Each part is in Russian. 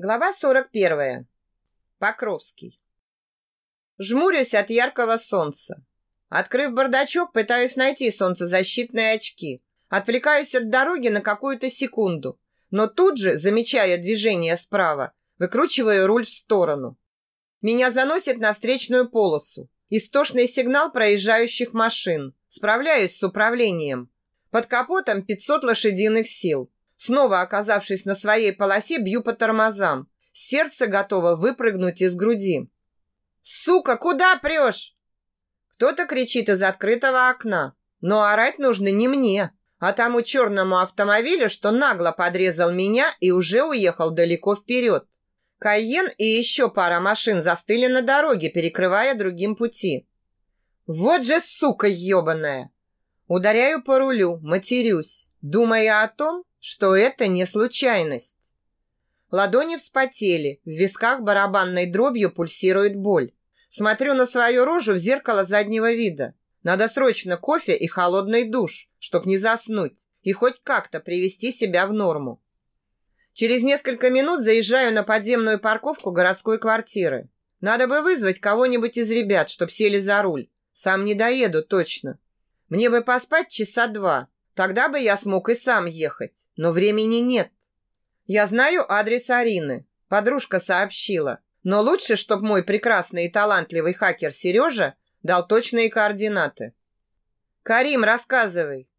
Глава 41. Покровский. Жмурюсь от яркого солнца. Открыв бардачок, пытаюсь найти солнцезащитные очки. Отвлекаюсь от дороги на какую-то секунду, но тут же, замечая движение справа, выкручиваю руль в сторону. Меня заносит на встречную полосу. Истошный сигнал проезжающих машин. Справляюсь с управлением. Под капотом 500 лошадиных сил. Снова оказавшись на своей полосе, бью по тормозам. Сердце готово выпрыгнуть из груди. «Сука, куда прешь?» Кто-то кричит из открытого окна. Но орать нужно не мне, а тому черному автомобилю, что нагло подрезал меня и уже уехал далеко вперед. Кайен и еще пара машин застыли на дороге, перекрывая другим пути. Вот же сука ебаная! Ударяю по рулю, матерюсь, думая о том, что это не случайность. Ладони вспотели, в висках барабанной дробью пульсирует боль. Смотрю на свою рожу в зеркало заднего вида. Надо срочно кофе и холодный душ, чтоб не заснуть и хоть как-то привести себя в норму. Через несколько минут заезжаю на подземную парковку городской квартиры. Надо бы вызвать кого-нибудь из ребят, чтоб сели за руль. Сам не доеду точно. Мне бы поспать часа два, Тогда бы я смог и сам ехать, но времени нет. Я знаю адрес Арины. Подружка сообщила. Но лучше, чтобы мой прекрасный и талантливый хакер Сережа дал точные координаты. Карим, рассказывай.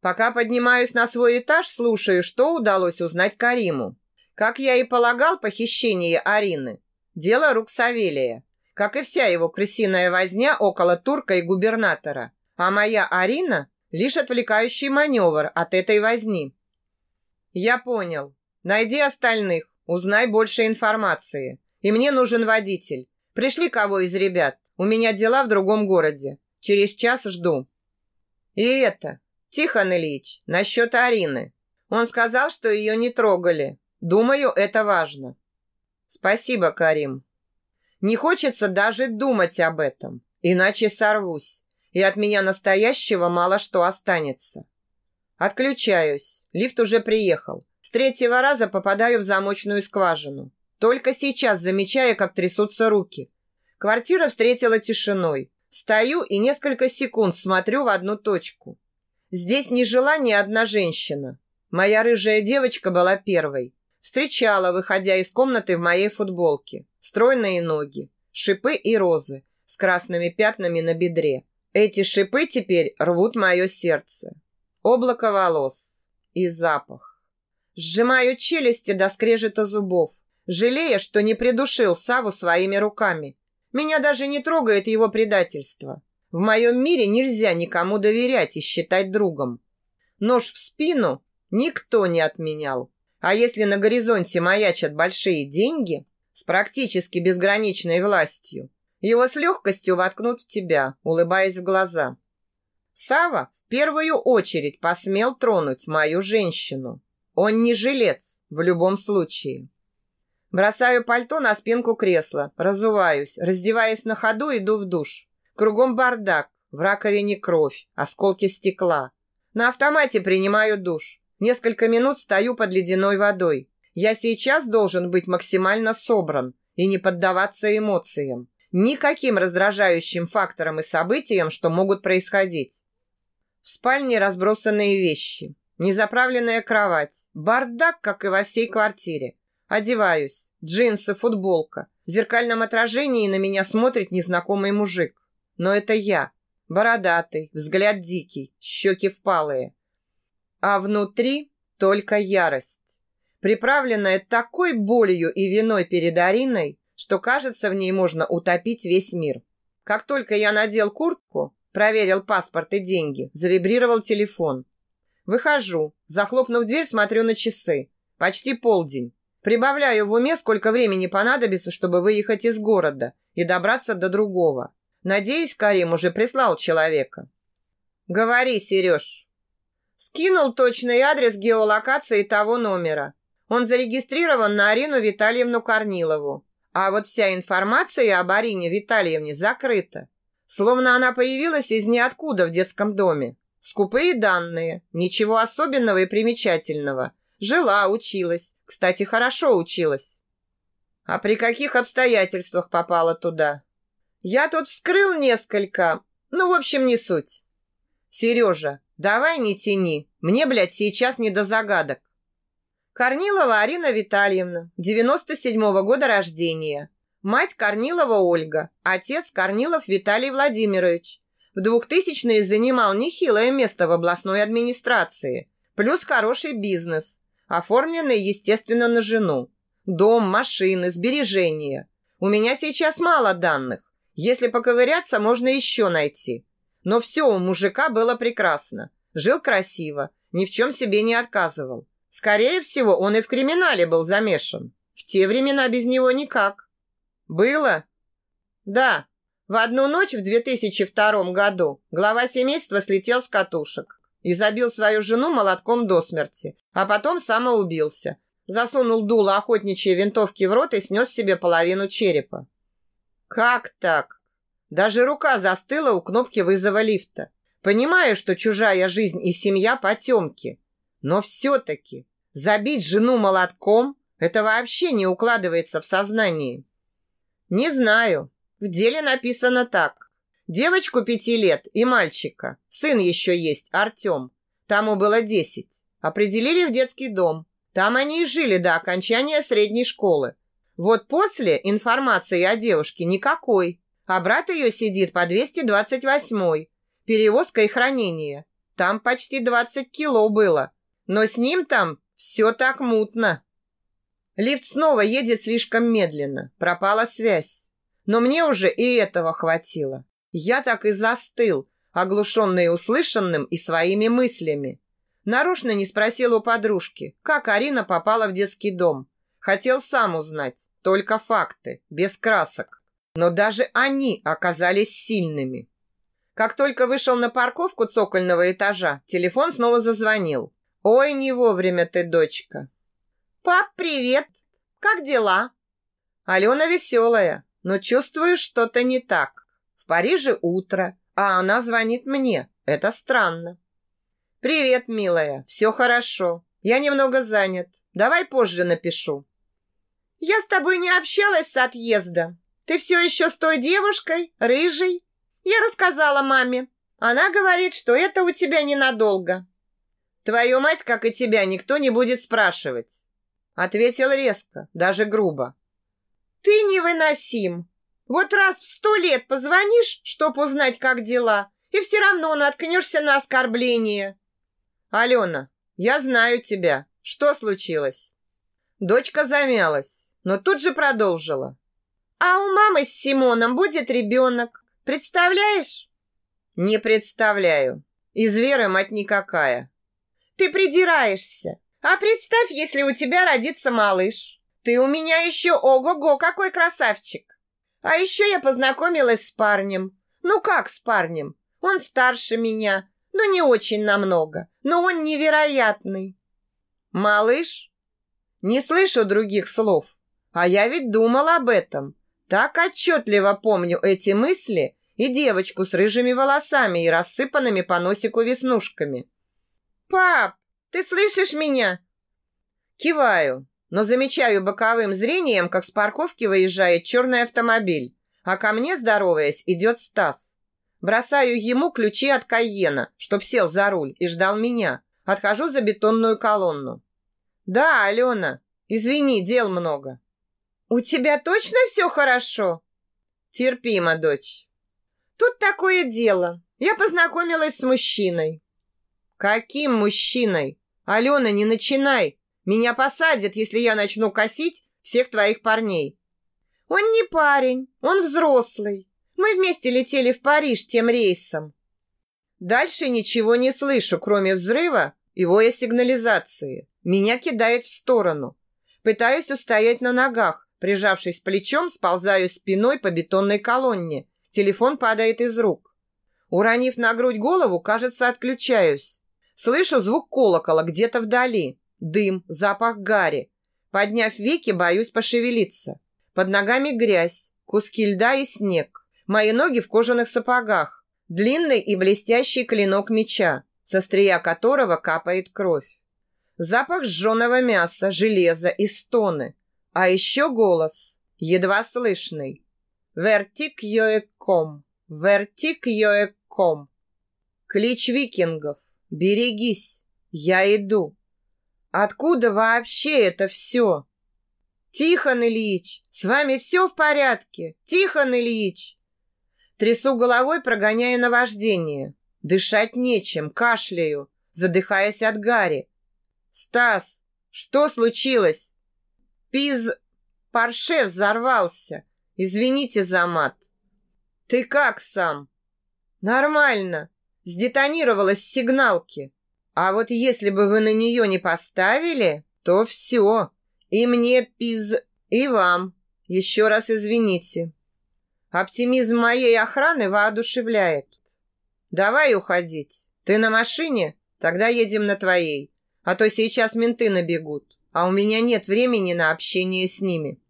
Пока поднимаюсь на свой этаж, слушаю, что удалось узнать Кариму. Как я и полагал, похищение Арины. Дело рук Савелия. Как и вся его крысиная возня около турка и губернатора. А моя Арина Лишь отвлекающий маневр от этой возни. Я понял. Найди остальных, узнай больше информации. И мне нужен водитель. Пришли кого из ребят. У меня дела в другом городе. Через час жду. И это, Тихон Ильич, насчет Арины. Он сказал, что ее не трогали. Думаю, это важно. Спасибо, Карим. Не хочется даже думать об этом, иначе сорвусь и от меня настоящего мало что останется. Отключаюсь. Лифт уже приехал. С третьего раза попадаю в замочную скважину. Только сейчас замечаю, как трясутся руки. Квартира встретила тишиной. Стою и несколько секунд смотрю в одну точку. Здесь не жила ни одна женщина. Моя рыжая девочка была первой. Встречала, выходя из комнаты в моей футболке. Стройные ноги, шипы и розы с красными пятнами на бедре. Эти шипы теперь рвут мое сердце. Облако волос и запах. Сжимаю челюсти до скрежета зубов, жалея, что не придушил Саву своими руками. Меня даже не трогает его предательство. В моем мире нельзя никому доверять и считать другом. Нож в спину никто не отменял. А если на горизонте маячат большие деньги с практически безграничной властью, его с легкостью воткнут в тебя, улыбаясь в глаза. Сава в первую очередь посмел тронуть мою женщину. Он не жилец в любом случае. Бросаю пальто на спинку кресла, разуваюсь, раздеваясь на ходу, иду в душ. Кругом бардак, в раковине кровь, осколки стекла. На автомате принимаю душ. Несколько минут стою под ледяной водой. Я сейчас должен быть максимально собран и не поддаваться эмоциям никаким раздражающим факторам и событиям, что могут происходить. В спальне разбросанные вещи, незаправленная кровать, бардак, как и во всей квартире. Одеваюсь, джинсы, футболка. В зеркальном отражении на меня смотрит незнакомый мужик. Но это я, бородатый, взгляд дикий, щеки впалые. А внутри только ярость, приправленная такой болью и виной перед Ариной, что, кажется, в ней можно утопить весь мир. Как только я надел куртку, проверил паспорт и деньги, завибрировал телефон. Выхожу, захлопнув дверь, смотрю на часы. Почти полдень. Прибавляю в уме, сколько времени понадобится, чтобы выехать из города и добраться до другого. Надеюсь, Карим уже прислал человека. Говори, Сереж. Скинул точный адрес геолокации того номера. Он зарегистрирован на Арину Витальевну Корнилову. А вот вся информация об Арине Витальевне закрыта. Словно она появилась из ниоткуда в детском доме. Скупые данные, ничего особенного и примечательного. Жила, училась. Кстати, хорошо училась. А при каких обстоятельствах попала туда? Я тут вскрыл несколько. Ну, в общем, не суть. Сережа, давай не тяни. Мне, блядь, сейчас не до загадок. Корнилова Арина Витальевна, 97-го года рождения. Мать Корнилова Ольга, отец Корнилов Виталий Владимирович. В 2000-е занимал нехилое место в областной администрации. Плюс хороший бизнес, оформленный, естественно, на жену. Дом, машины, сбережения. У меня сейчас мало данных. Если поковыряться, можно еще найти. Но все у мужика было прекрасно. Жил красиво, ни в чем себе не отказывал. Скорее всего, он и в криминале был замешан. В те времена без него никак. Было? Да. В одну ночь в 2002 году глава семейства слетел с катушек и забил свою жену молотком до смерти, а потом самоубился. Засунул дуло охотничьей винтовки в рот и снес себе половину черепа. Как так? Даже рука застыла у кнопки вызова лифта. Понимаю, что чужая жизнь и семья потемки. Но все-таки забить жену молотком – это вообще не укладывается в сознании. Не знаю. В деле написано так. Девочку пяти лет и мальчика. Сын еще есть, Артем. Тому было десять. Определили в детский дом. Там они и жили до окончания средней школы. Вот после информации о девушке никакой. А брат ее сидит по 228-й. Перевозка и хранение. Там почти 20 кило было. Но с ним там все так мутно. Лифт снова едет слишком медленно. Пропала связь. Но мне уже и этого хватило. Я так и застыл, оглушенный услышанным и своими мыслями. Нарочно не спросил у подружки, как Арина попала в детский дом. Хотел сам узнать, только факты, без красок. Но даже они оказались сильными. Как только вышел на парковку цокольного этажа, телефон снова зазвонил. «Ой, не вовремя ты, дочка!» «Пап, привет! Как дела?» Алена веселая, но чувствую, что-то не так. В Париже утро, а она звонит мне. Это странно. «Привет, милая. Все хорошо. Я немного занят. Давай позже напишу». «Я с тобой не общалась с отъезда. Ты все еще с той девушкой, рыжей?» Я рассказала маме. Она говорит, что это у тебя ненадолго. Твою мать, как и тебя, никто не будет спрашивать. Ответил резко, даже грубо. Ты невыносим. Вот раз в сто лет позвонишь, чтоб узнать, как дела, и все равно наткнешься на оскорбление. Алена, я знаю тебя. Что случилось? Дочка замялась, но тут же продолжила. А у мамы с Симоном будет ребенок. Представляешь? Не представляю. Из Веры мать никакая. Ты придираешься. А представь, если у тебя родится малыш. Ты у меня еще ого-го, какой красавчик. А еще я познакомилась с парнем. Ну как с парнем? Он старше меня, но не очень намного. Но он невероятный. Малыш? Не слышу других слов. А я ведь думал об этом. Так отчетливо помню эти мысли и девочку с рыжими волосами и рассыпанными по носику веснушками. «Пап, ты слышишь меня?» Киваю, но замечаю боковым зрением, как с парковки выезжает черный автомобиль, а ко мне, здороваясь, идет Стас. Бросаю ему ключи от Кайена, чтоб сел за руль и ждал меня. Отхожу за бетонную колонну. «Да, Алена, извини, дел много». «У тебя точно все хорошо?» «Терпимо, дочь». «Тут такое дело. Я познакомилась с мужчиной». «Каким мужчиной? Алена, не начинай. Меня посадят, если я начну косить всех твоих парней». «Он не парень, он взрослый. Мы вместе летели в Париж тем рейсом». Дальше ничего не слышу, кроме взрыва и воя сигнализации. Меня кидает в сторону. Пытаюсь устоять на ногах, Прижавшись плечом, сползаю спиной по бетонной колонне. Телефон падает из рук. Уронив на грудь голову, кажется, отключаюсь. Слышу звук колокола где-то вдали. Дым, запах гари. Подняв веки, боюсь пошевелиться. Под ногами грязь, куски льда и снег. Мои ноги в кожаных сапогах. Длинный и блестящий клинок меча, со стрия которого капает кровь. Запах сжженного мяса, железа и стоны. А еще голос. едва слышный. Вертик йоеком, вертик йоеком. Клич викингов, берегись, я иду. Откуда вообще это все? Тихон Ильич, с вами все в порядке? Тихон Ильич! Трясу головой, прогоняя наваждение. Дышать нечем, кашляю, задыхаясь от гари. «Стас, что случилось?» «Пиз... Парше взорвался. Извините за мат». «Ты как сам?» «Нормально. Сдетонировалась с сигналки. А вот если бы вы на нее не поставили, то все. И мне пиз... И вам. Еще раз извините. Оптимизм моей охраны воодушевляет. Давай уходить. Ты на машине? Тогда едем на твоей. А то сейчас менты набегут, а у меня нет времени на общение с ними.